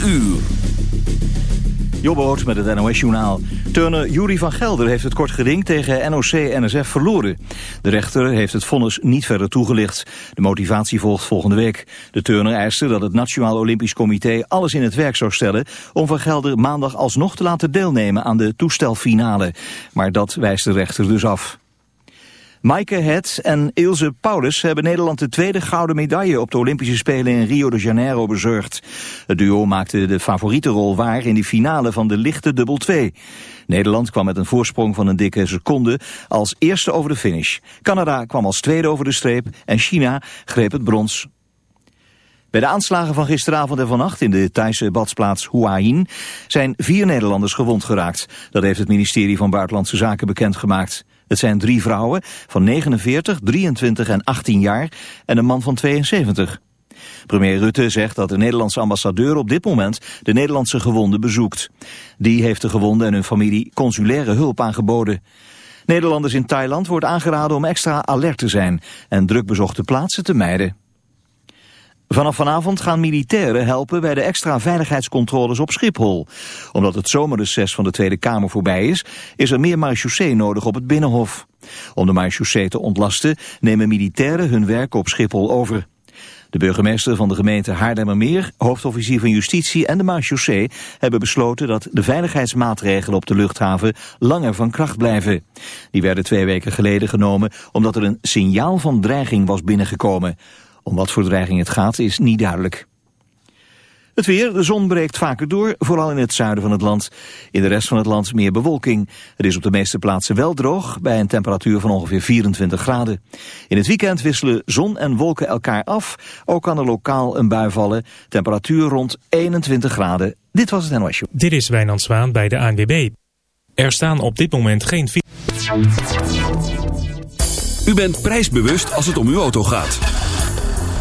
4 uur. Jobboot met het NOS-journaal. Turner Jury van Gelder heeft het kort geding tegen NOC-NSF verloren. De rechter heeft het vonnis niet verder toegelicht. De motivatie volgt volgende week. De turner eiste dat het Nationaal Olympisch Comité alles in het werk zou stellen... om van Gelder maandag alsnog te laten deelnemen aan de toestelfinale. Maar dat wijst de rechter dus af. Maaike Het en Ilse Paulus hebben Nederland de tweede gouden medaille op de Olympische Spelen in Rio de Janeiro bezorgd. Het duo maakte de favoriete rol waar in de finale van de lichte dubbel 2. Nederland kwam met een voorsprong van een dikke seconde als eerste over de finish. Canada kwam als tweede over de streep en China greep het brons. Bij de aanslagen van gisteravond en vannacht in de Thaise badsplaats Hua Hin zijn vier Nederlanders gewond geraakt. Dat heeft het ministerie van Buitenlandse Zaken bekendgemaakt. Het zijn drie vrouwen van 49, 23 en 18 jaar en een man van 72. Premier Rutte zegt dat de Nederlandse ambassadeur op dit moment de Nederlandse gewonden bezoekt. Die heeft de gewonden en hun familie consulaire hulp aangeboden. Nederlanders in Thailand wordt aangeraden om extra alert te zijn en drukbezochte plaatsen te mijden. Vanaf vanavond gaan militairen helpen bij de extra veiligheidscontroles op Schiphol. Omdat het zomerreces van de Tweede Kamer voorbij is, is er meer marechaussee nodig op het Binnenhof. Om de marechaussee te ontlasten nemen militairen hun werk op Schiphol over. De burgemeester van de gemeente Haarlemmermeer, hoofdofficier van Justitie en de marechaussee hebben besloten dat de veiligheidsmaatregelen op de luchthaven langer van kracht blijven. Die werden twee weken geleden genomen omdat er een signaal van dreiging was binnengekomen. Om wat voor dreiging het gaat is niet duidelijk. Het weer, de zon breekt vaker door, vooral in het zuiden van het land. In de rest van het land meer bewolking. Het is op de meeste plaatsen wel droog, bij een temperatuur van ongeveer 24 graden. In het weekend wisselen zon en wolken elkaar af. Ook kan er lokaal een bui vallen. Temperatuur rond 21 graden. Dit was het NOS Show. Dit is Wijnand Zwaan bij de ANWB. Er staan op dit moment geen... U bent prijsbewust als het om uw auto gaat.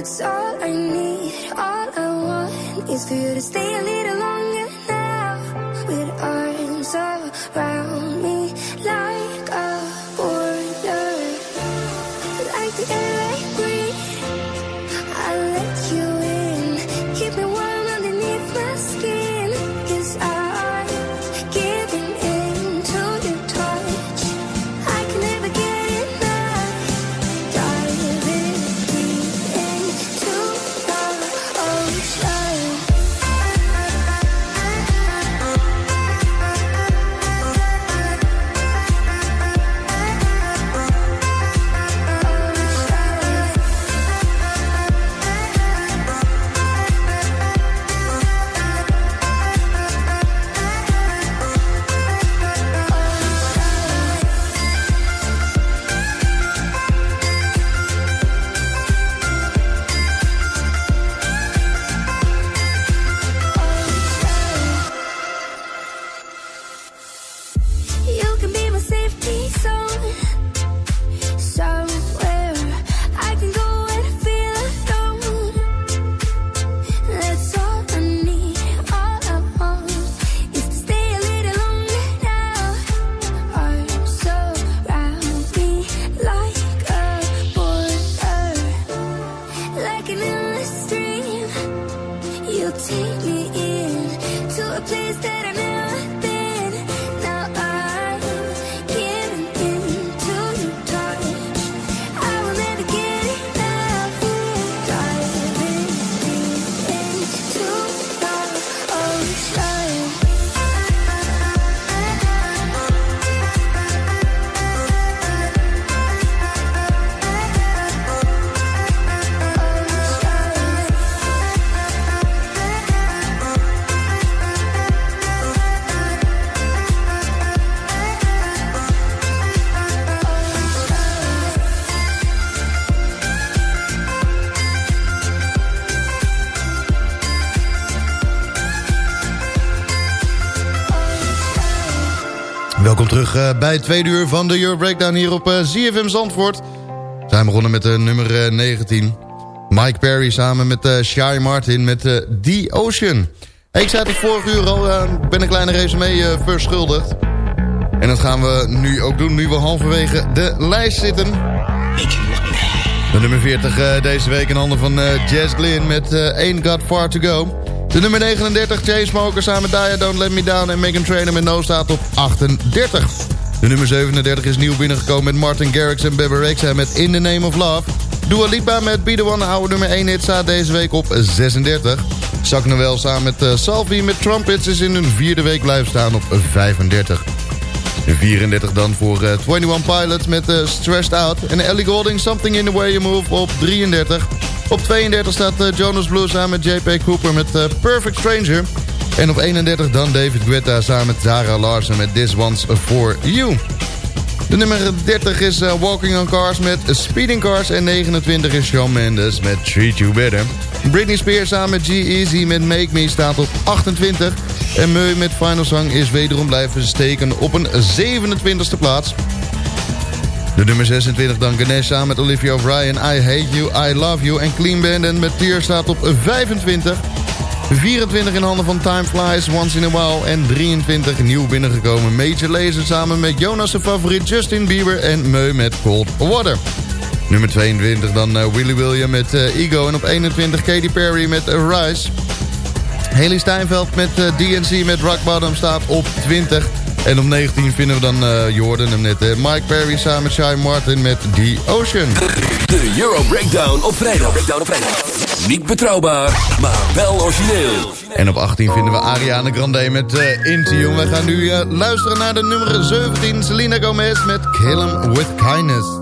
That's all I need. All I want is for you to stay a little longer now. With arms around uh, bij het tweede uur van de Euro Breakdown hier op uh, ZFM Zandvoort. We zijn begonnen met de nummer uh, 19. Mike Perry samen met Shy Martin met The Ocean. Ik zei het vorige uur al, ben een kleine resume verschuldigd. En dat gaan we nu ook doen, nu we halverwege de lijst zitten. Nummer 40 deze week in handen van Jazz Glynn met Ain't Got Far To Go. De nummer 39, Chainsmokers samen met Daya, Don't Let Me Down en Megan Trainor met No staat op 38. De nummer 37 is nieuw binnengekomen met Martin Garrix en Bebe Rexha met In The Name of Love. Dua Lipa met Be The One, oude nummer 1 hit, staat deze week op 36. Zak Noel samen met uh, Salvi met Trumpets is in hun vierde week blijven staan op 35. De 34 dan voor uh, 21 Pilots met uh, Stressed Out. En Ellie Golding Something In The Way You Move op 33. Op 32 staat uh, Jonas Blue samen met JP Cooper met uh, Perfect Stranger. En op 31 dan David Guetta samen met Zara Larsen met This One's For You. De nummer 30 is uh, Walking on Cars met Speeding Cars. En 29 is Shawn Mendes met Treat You Better. Britney Spears samen met G-Eazy met Make Me staat op 28. En Meu met Final Song is wederom blijven steken op een 27e plaats. Nummer 26 dan Ganesh samen met Olivia O'Brien. I Hate You, I Love You. En Clean Bandit met Tear staat op 25. 24 in handen van Time Flies, Once in a While. En 23 nieuw binnengekomen Major Lazer samen met Jonas' favoriet Justin Bieber. En Meu met Cold Water. Nummer 22 dan uh, Willy William met uh, Ego. En op 21 Katy Perry met uh, Rise. Haley Steinfeld met DNC met Rock Bottom staat op 20. En op 19 vinden we dan uh, Jordan hem net. Uh, Mike Perry samen met Shy Martin met The Ocean. De Euro Breakdown op vrijdag. Breakdown op vrijdag. Niet betrouwbaar, maar wel origineel. En op 18 vinden we Ariana Grande met uh, Intune. We gaan nu uh, luisteren naar de nummer 17. Selena Gomez met Kill 'em With Kindness.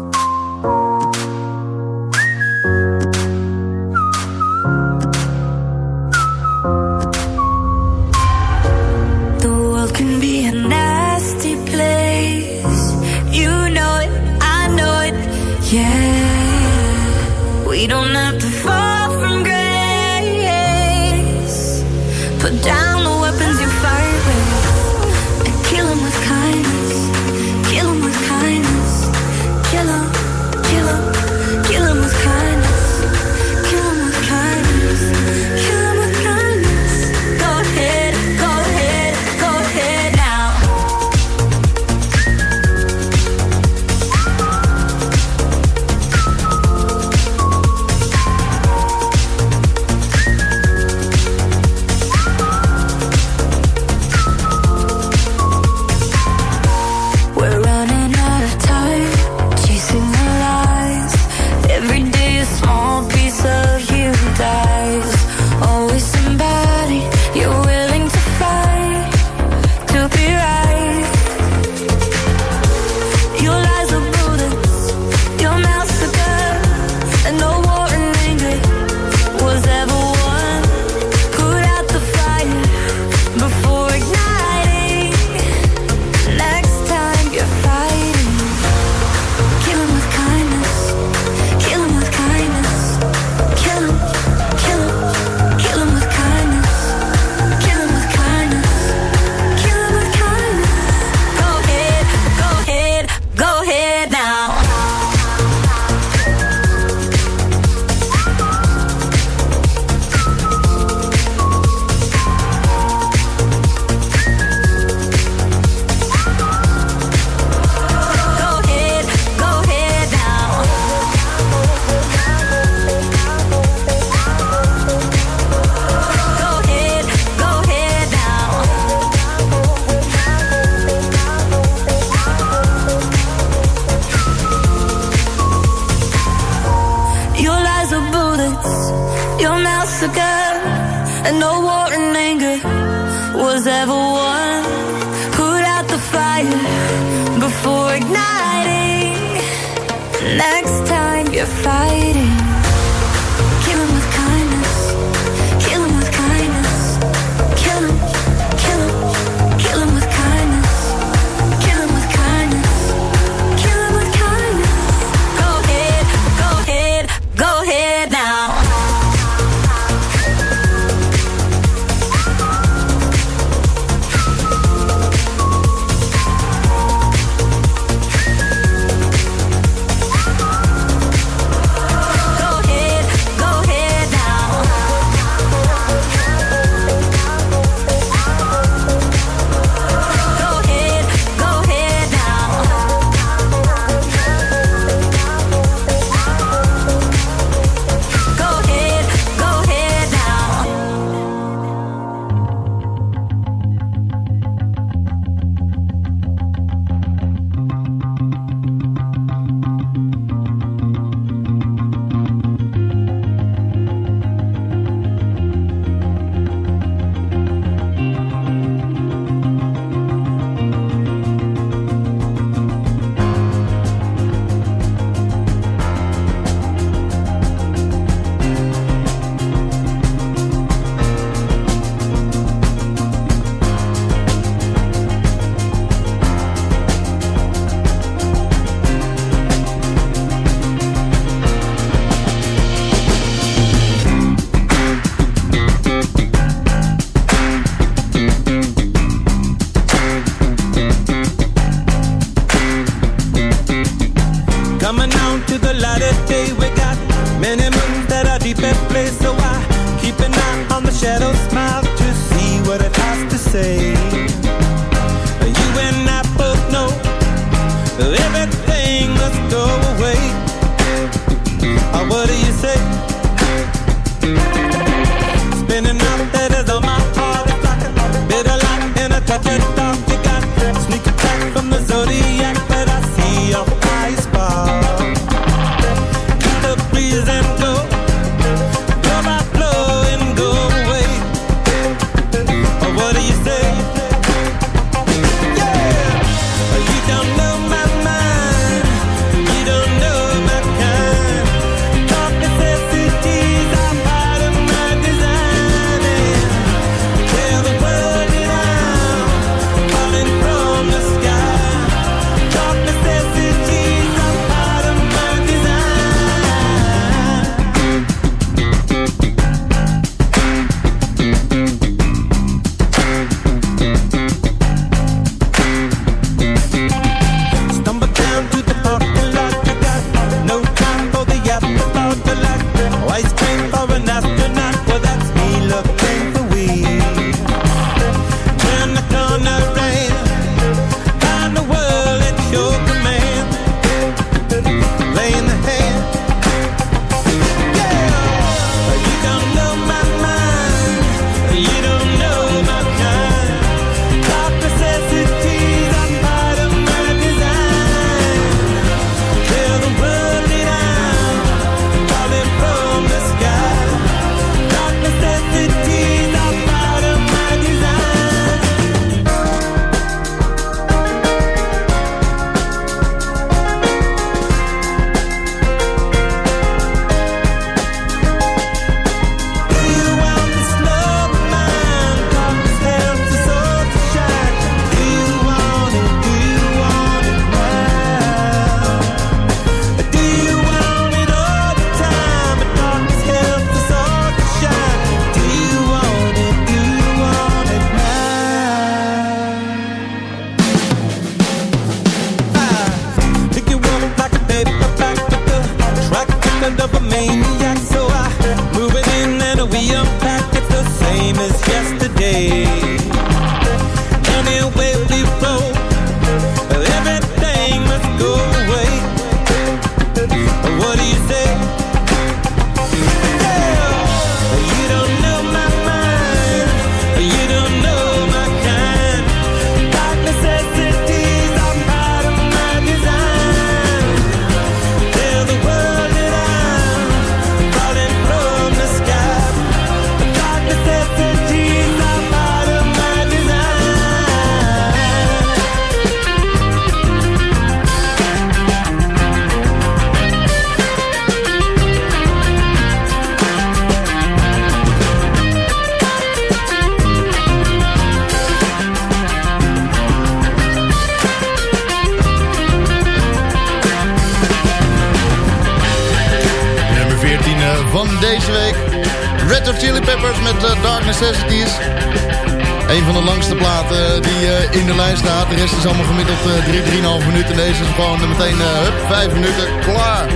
In de lijst staat. De rest is allemaal gemiddeld 3, 3,5 minuten. Deze is gewoon meteen hup, 5 minuten, klaar.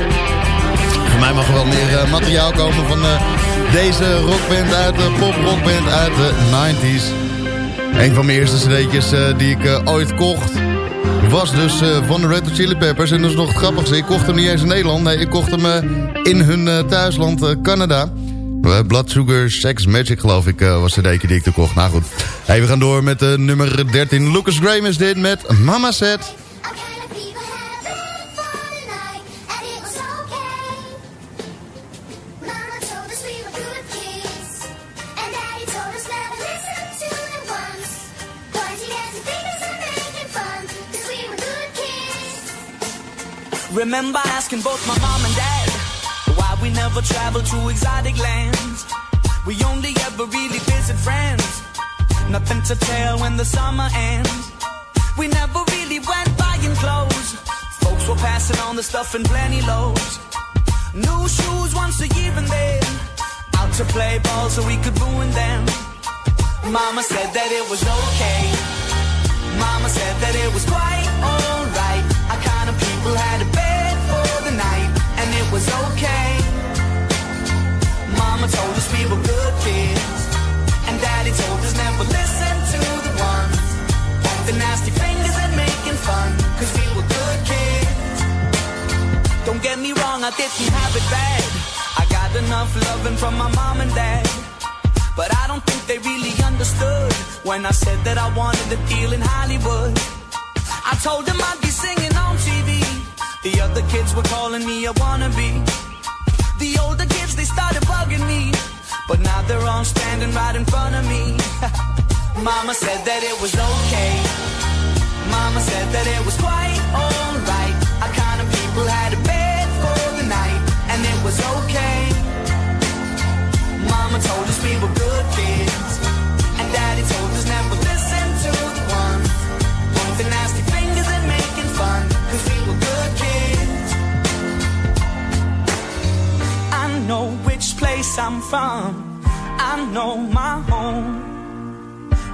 Voor mij mag er wel meer materiaal komen van deze rockband uit de pop-rockband uit de 90s. Een van mijn eerste cd'tjes die ik ooit kocht was dus van de Red Hot Chili Peppers. En dat is nog het grappigste. Ik kocht hem niet eens in Nederland. Nee, ik kocht hem in hun thuisland Canada. Blood Sugar Sex Magic geloof ik was de deken die ik te kocht. Nou goed. Hey, we gaan door met de nummer 13. Lucas Graham is dit met Mama Said. Remember asking both my mom and dad why we never traveled to exotic lands. We only ever really visit friends. Nothing to tell when the summer ends. We never really went buying clothes. Folks were passing on the stuff in plenty loads. New shoes once a year and then out to play ball so we could ruin them. Mama said that it was okay. Mama said that it was quite alright. Our kind of people had a bed for the night and it was okay. Mama told us we were good kids. And daddy told us never listen. The nasty fingers and making fun. Cause we were good kids. Don't get me wrong, I didn't have it bad. I got enough loving from my mom and dad. But I don't think they really understood when I said that I wanted a deal in Hollywood. I told them I'd be singing on TV the other kids were calling me a wannabe. The older kids, they started bugging me. But now they're all standing right in front of me. Mama said that it was okay. Mama said that it was quite alright. Our kind of people had a bed for the night, and it was okay. Mama told us we were good kids, and Daddy told us never listen to the ones the nasty fingers and making fun, cause we were good kids. I know which place I'm from. I know my home.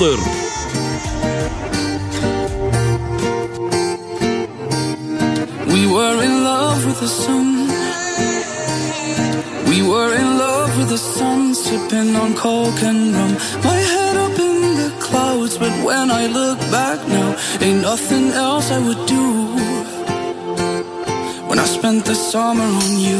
Mulder. We were in love with the sun. We were in love with the sun, sipping on coke and rum. My head up in the clouds, but when I look back now, ain't nothing else I would do. When I spent the summer on you,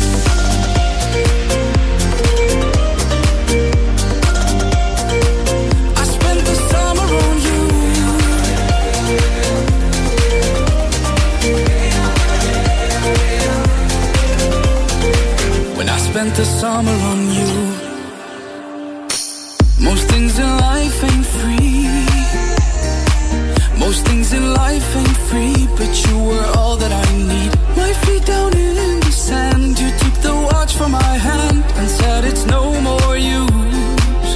Life ain't free, but you were all that I need. My feet down in the sand, you took the watch from my hand and said it's no more use.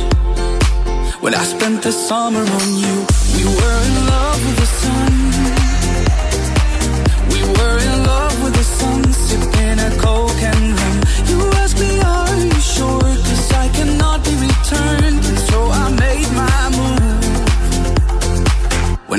When I spent the summer on you, we were in love with the sun. We were in love with the sun, a coke and rum. You asked me, are you I cannot be returned.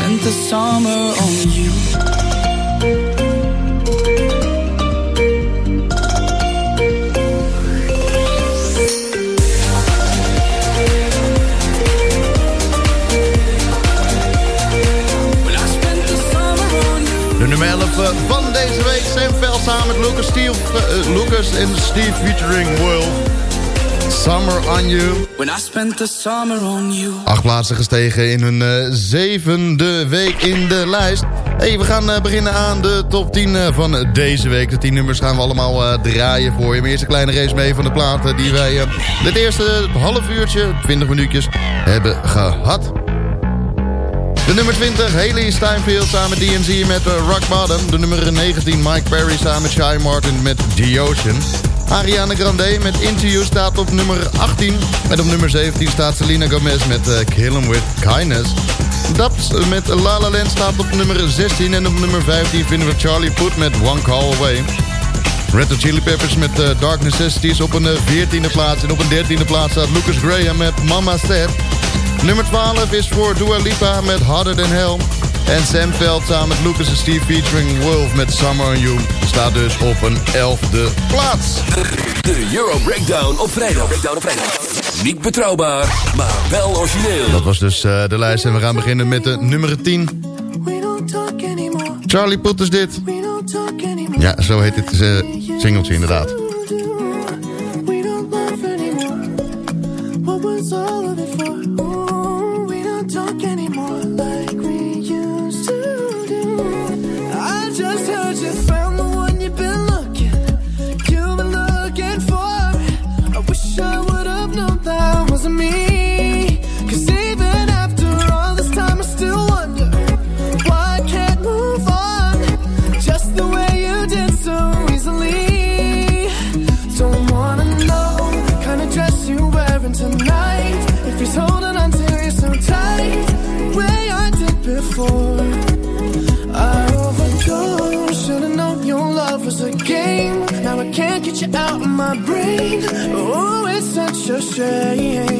spent the summer on you. De nummer 11 van deze week. Sam Veld samen met Lucas, Steve, eh, Lucas en Steve featuring Will. Summer on You. When I spent the summer on you. Acht plaatsen gestegen in hun eh, zevende week in de lijst. Hey, we gaan eh, beginnen aan de top 10 eh, van deze week. De 10 nummers gaan we allemaal draaien voor je. Maar eerst een kleine race mee van de platen die wij dit eerste half uurtje, 20 minuutjes, hebben gehad. De nummer 20, Haley Steinfeld samen DNZ met eh, Rock Bottom. De nummer 19, Mike Perry samen Shy Martin met The Ocean. Ariana Grande met You staat op nummer 18. En op nummer 17 staat Selena Gomez met eh, Kill 'Em With Kindness. Daps met La La Land staat op nummer 16. En op nummer 15 vinden we Charlie Puth met One Call Away. Red Hot Chili Peppers met eh, Dark Necessities op een eh, 14e plaats. En op een 13e plaats staat Lucas Graham met Mama Said. Nummer 12 is voor Dua Lipa met Harder Than Hell. En Sam Veld samen met Lucas en Steve featuring Wolf met Summer on You. Staat dus op een 11e plaats. De Euro Breakdown op vrijdag. Breakdown op vrijdag. Niet betrouwbaar, maar wel origineel. Dat was dus eh, de lijst en we gaan beginnen met de nummer 10. Charlie Puth is dit. Ja, zo heet het uh, singeltje inderdaad. Such a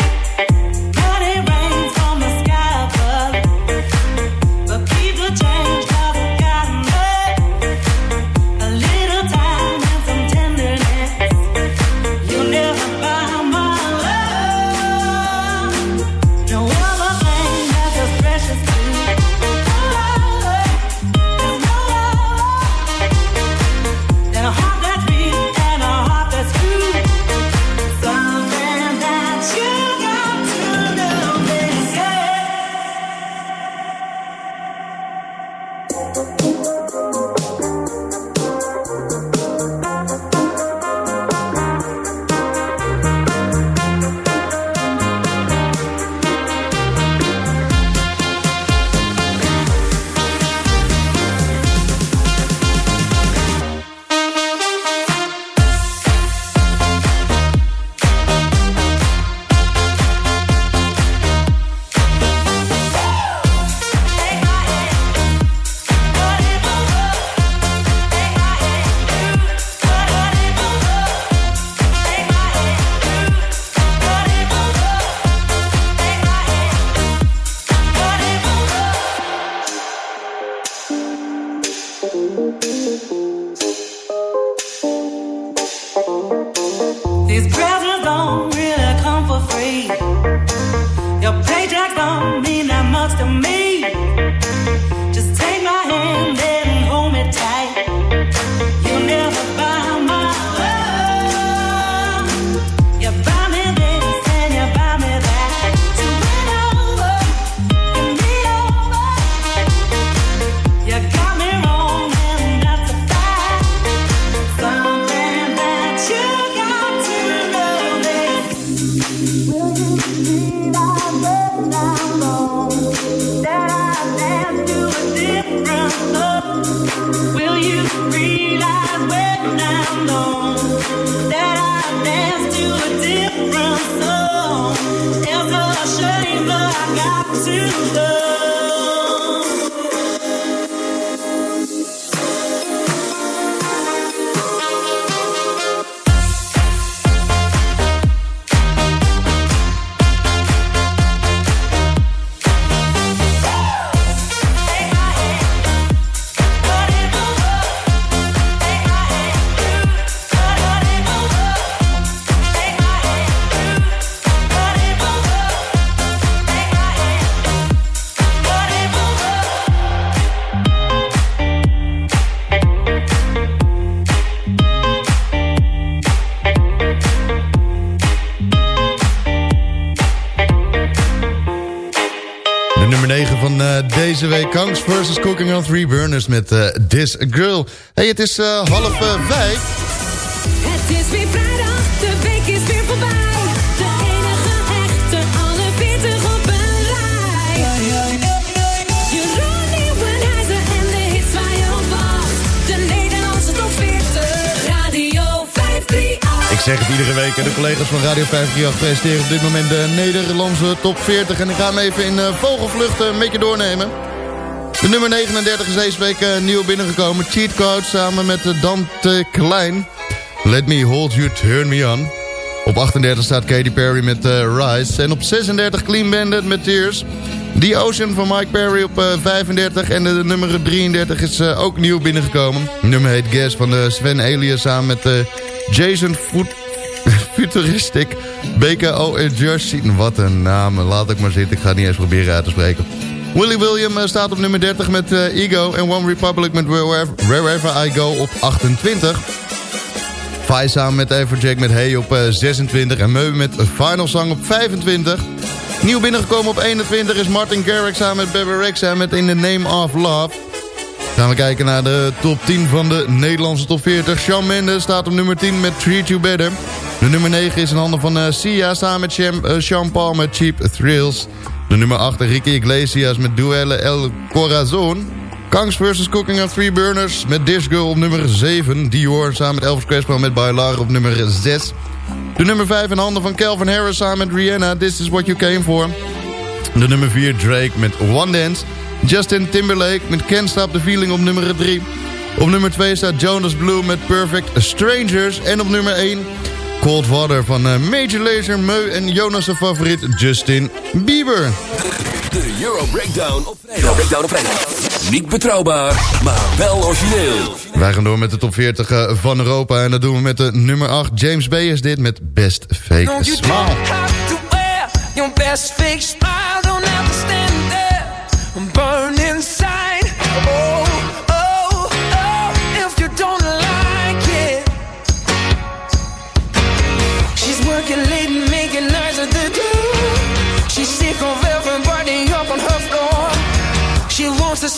Working on 3 Burners met eh, This Girl. hey, het is eh, half eh, 5. Het is weer vrijdag, de week is weer voorbij. De enige echte, alle 40 op een rij. Je Ronnie Wijnhuizen en de hits waar je wacht. De Nederlandse top 40, Radio 538. Ik zeg het iedere week, de collega's van Radio 538 presenteren op dit moment de Nederlandse top 40. En ik ga hem even in vogelvlucht een beetje doornemen. De nummer 39 is deze week eh, nieuw binnengekomen. Cheat Code samen met eh, Dante Klein. Let me hold you, turn me on. Op 38 staat Katy Perry met eh, Rise. En op 36 Clean Bandit met Tears. The Ocean van Mike Perry op 35. En de, nummer 33 is ook nieuw binnengekomen. Nummer heet Gas van Sven Elias samen met Jason Futuristic, BKO en Jersey. Wat een naam. Laat ik maar zitten. Ik ga het niet eens proberen uit te spreken. Willie William uh, staat op nummer 30 met uh, Ego. En One Republic met Wherever, I Go op 28. Fai samen met Everjack met Hey op uh, 26. En Meu met Final Song op 25. Nieuw binnengekomen op 21 is Martin Garrix samen met Bebe Rexha met In the Name of Love. Gaan we kijken naar de top 10 van de Nederlandse top 40. Shawn Mendes staat op nummer 10 met Treat You Better. De nummer 9 is in handen van uh, Sia samen met Sean, uh, Sean Paul met Cheap Thrills. De nummer 8 Ricky Iglesias met Duelle El Corazon. Kangs vs. Cooking on Three Burners met Dish Girl op nummer 7. Dior samen met Elvis Crespo met Bailar op nummer 6. De nummer 5 in handen van Calvin Harris samen met Rihanna. This is what you came for. De nummer 4 Drake met One Dance. Justin Timberlake met Can't Stop the Feeling op nummer 3. Op nummer 2 staat Jonas Blue met Perfect Strangers. En op nummer 1 Cold Water van uh, Major Lazer, Meu en Jonas' favoriet Justin Bieber. De Euro Breakdown op vrijdag. Breakdown op vrijdag. Niet betrouwbaar, maar wel origineel. Wij gaan door met de top 40 uh, van Europa. En dat doen we met de nummer 8. James Bay is dit met Best Fake Smile.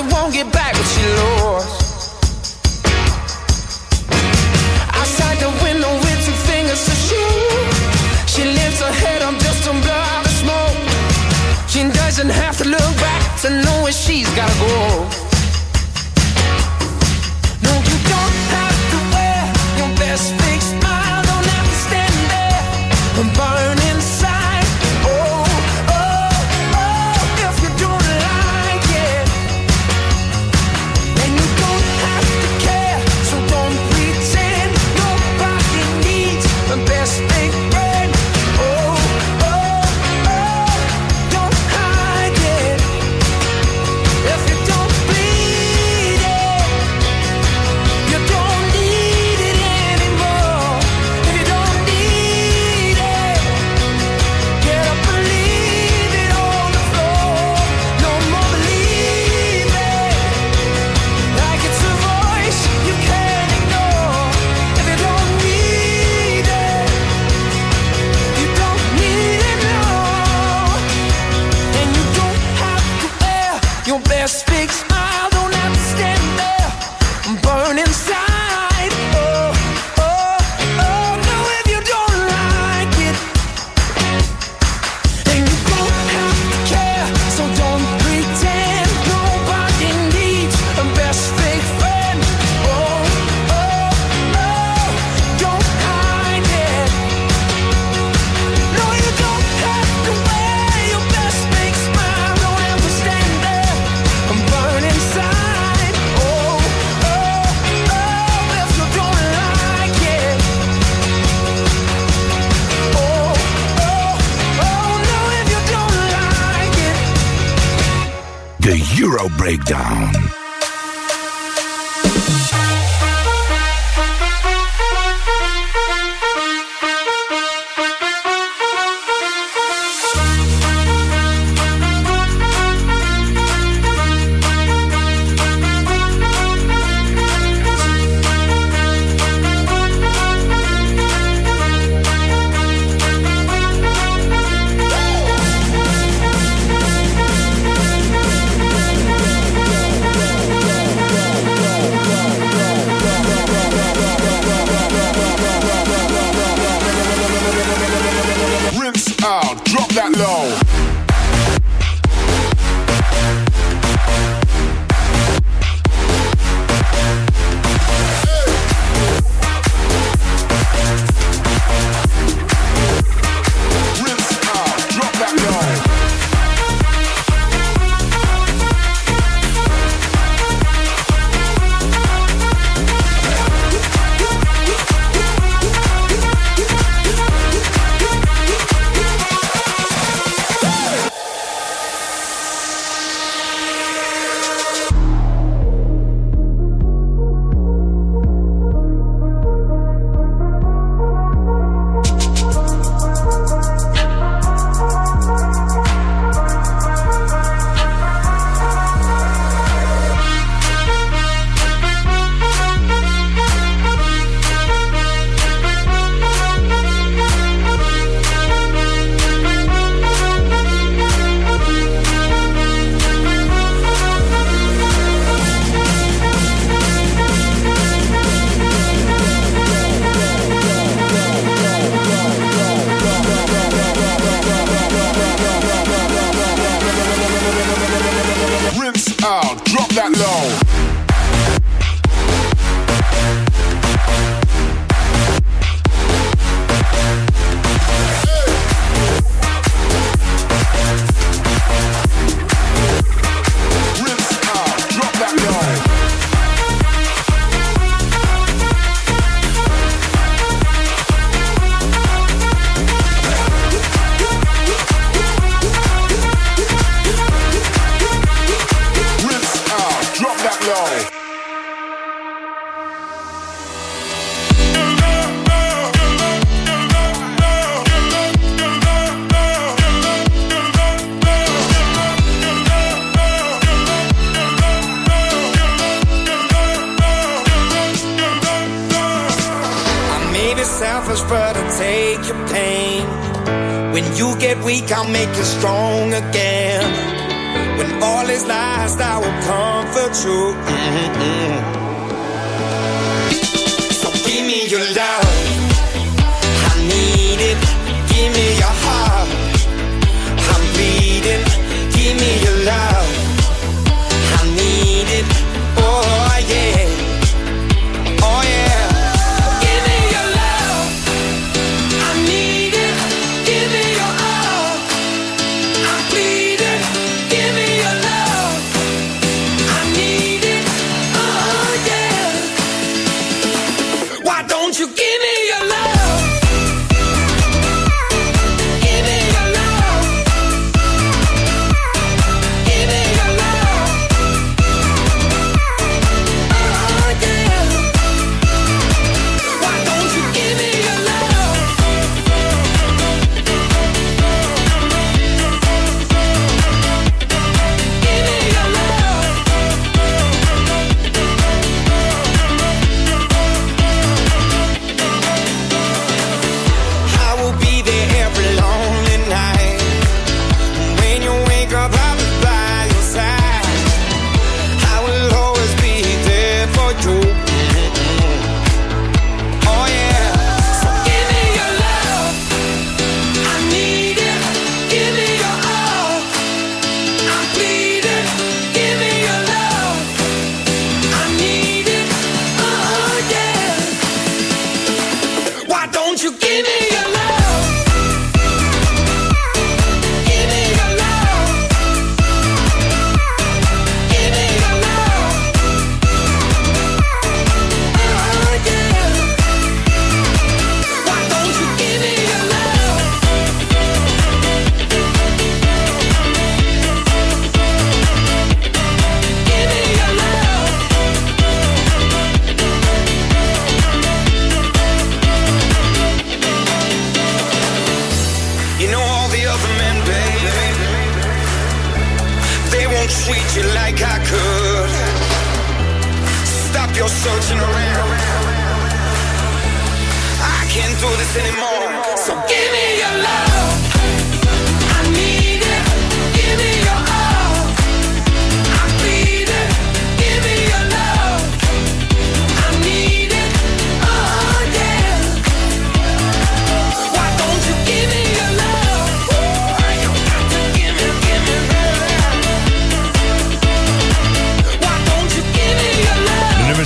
and won't get back what she lost. Outside the window with two fingers to shoot. She lifts her head up just to blow out the smoke. She doesn't have to look back to know where she's gotta go.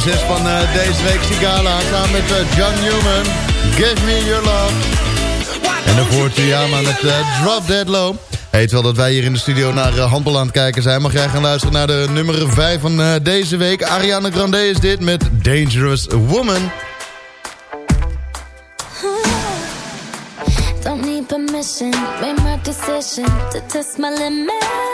Love? De nummer 6 van eh, deze week Sigala samen met eh, John Newman. Give me your love. En dan hoort Yama met eh, Drop Dead Low. Heet wel dat wij hier in de studio naar uh, handbal aan het kijken zijn. Mag jij gaan luisteren naar de nummer 5 van eh, deze week. Ariana Grande is dit met Dangerous Woman. Don't need permission, my test my limits.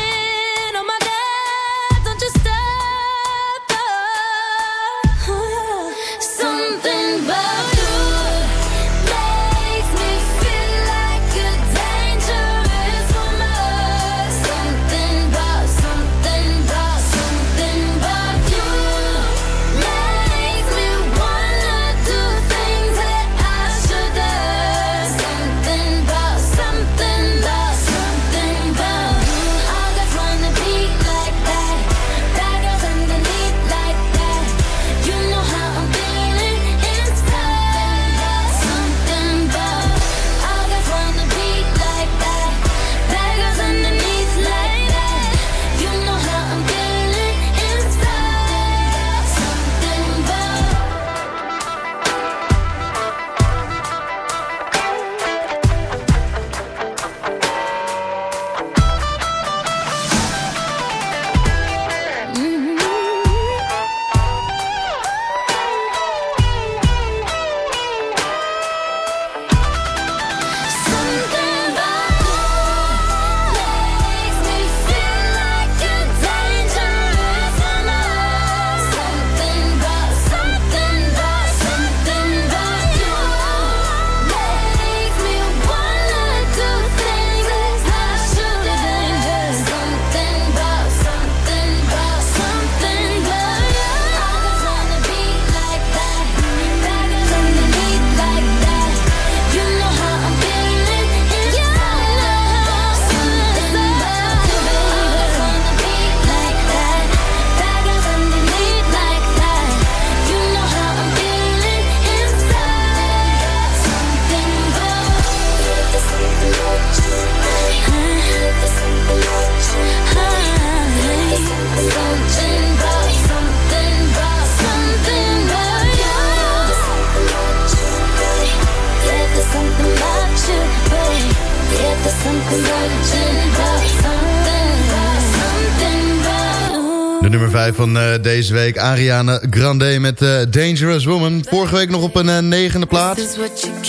De nummer 5 van uh, deze week, Ariane Grande met uh, Dangerous Woman. Vorige week nog op een uh, negende plaats.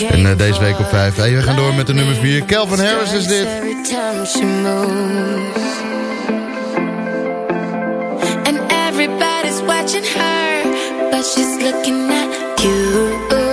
En deze week op 5. Hey, we gaan door met de nummer 4. Kelvin Harris is dit. And everybody's watching her, but she's looking at you.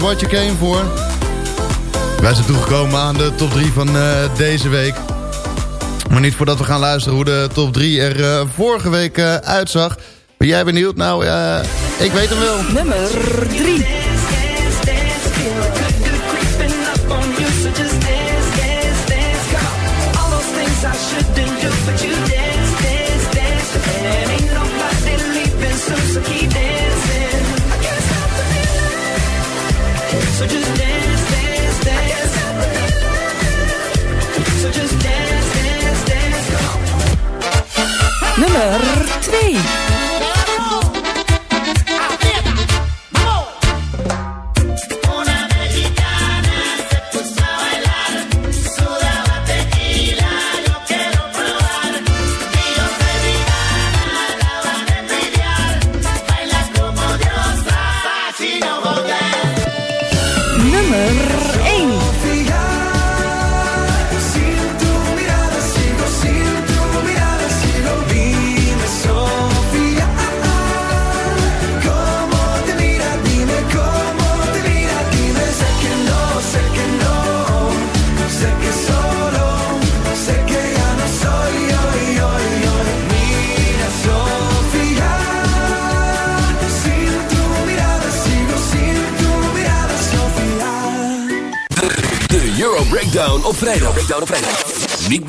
What You Came For. Wij zijn toegekomen aan de top 3 van uh, deze week. Maar niet voordat we gaan luisteren hoe de top 3 er uh, vorige week eh, uitzag. Ben jij benieuwd? Nou, ik weet hem wel. Nummer 3.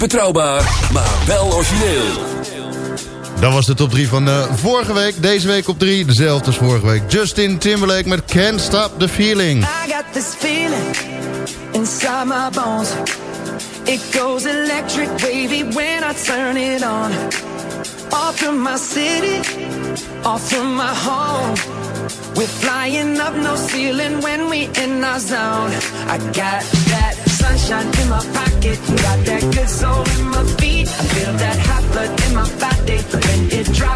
betrouwbaar, maar wel origineel. Dat was de top 3 van uh, vorige week. Deze week op 3, dezelfde als vorige week. Justin Timberlake met Can't Stop the Feeling. I got this feeling inside my bones. It goes electric wavy when I turn it on. Off from my city, off from my home. We're flying up no ceiling when we in our zone. I got that sunshine in my pocket. pocket. Got that good soul in my feet. Feel that hot blood in my body when it drops.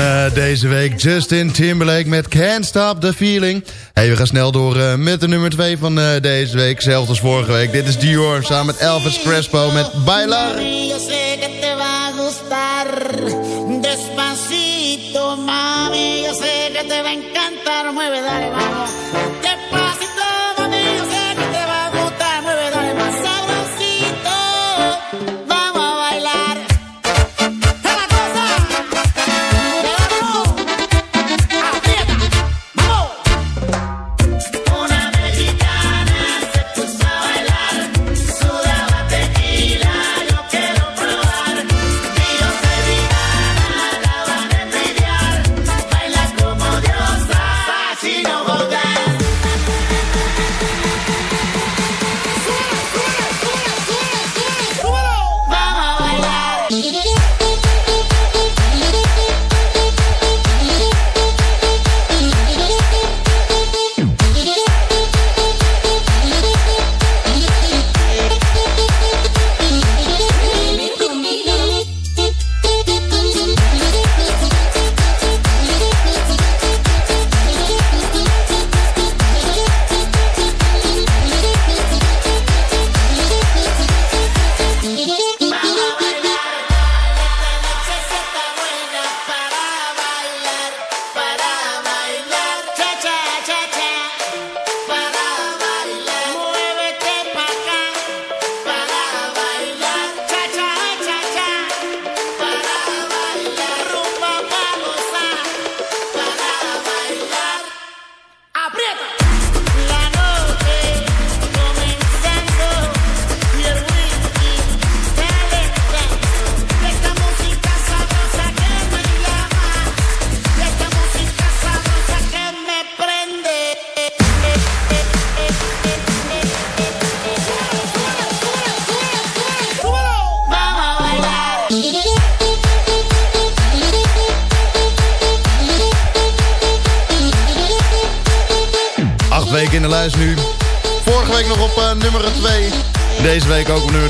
Eh, deze week. Justin Timberlake met Can't Stop the Feeling. Hey, we gaan snel door eh, met de nummer 2 van eh, deze week. Zelfs als vorige week. Dit is Dior samen met Elvis Crespo met Bailar.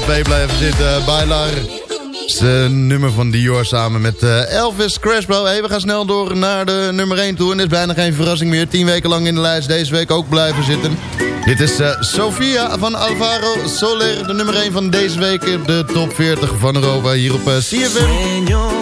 2 blijven zitten. Bailar. Het nummer van Dior samen met eh, Elvis Crespo. Hey, we gaan snel door naar de nummer 1 toe. En is bijna geen verrassing meer. 10 weken lang in de lijst. Deze week ook blijven zitten. Dit is eh, Sofia van Alvaro Soler. De nummer 1 van deze week. De top 40 van Europa hier op eh, CFM.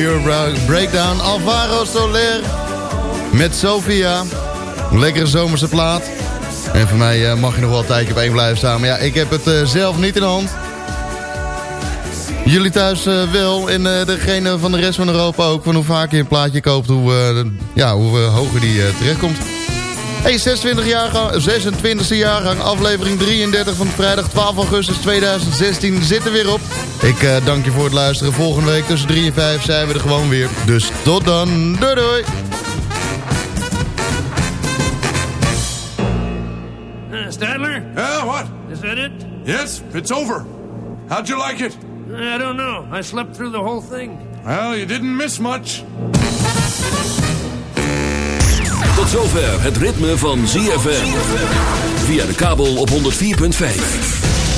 Bra- Breakdown. Alvaro Soler met Sofia. Lekkere zomerse plaat. En voor mij eh, mag je nog wel een tijdje op één blijven staan. Maar ja, ik heb het eh, zelf niet in de hand. Jullie thuis eh, wel. En degene van de rest van Europa ook. Van hoe vaker je een plaatje koopt, hoe, ja, hoe hoger die terechtkomt. Hey, 26 jaargang, 26e jaargang, aflevering 33 van vrijdag 12 augustus 2016 zit er weer op. Ik eh, dank je voor het luisteren. Volgende week tussen 3 en 5 zijn we er gewoon weer. Dus tot dan. Doei doei. Uh, Stadler? Yeah, what? Is that it? Yes, it's over. How'd you like it? I don't know. I slept through the whole thing. Well, you didn't miss much. Tot zover het ritme van ZFM. Via de kabel op 104.5.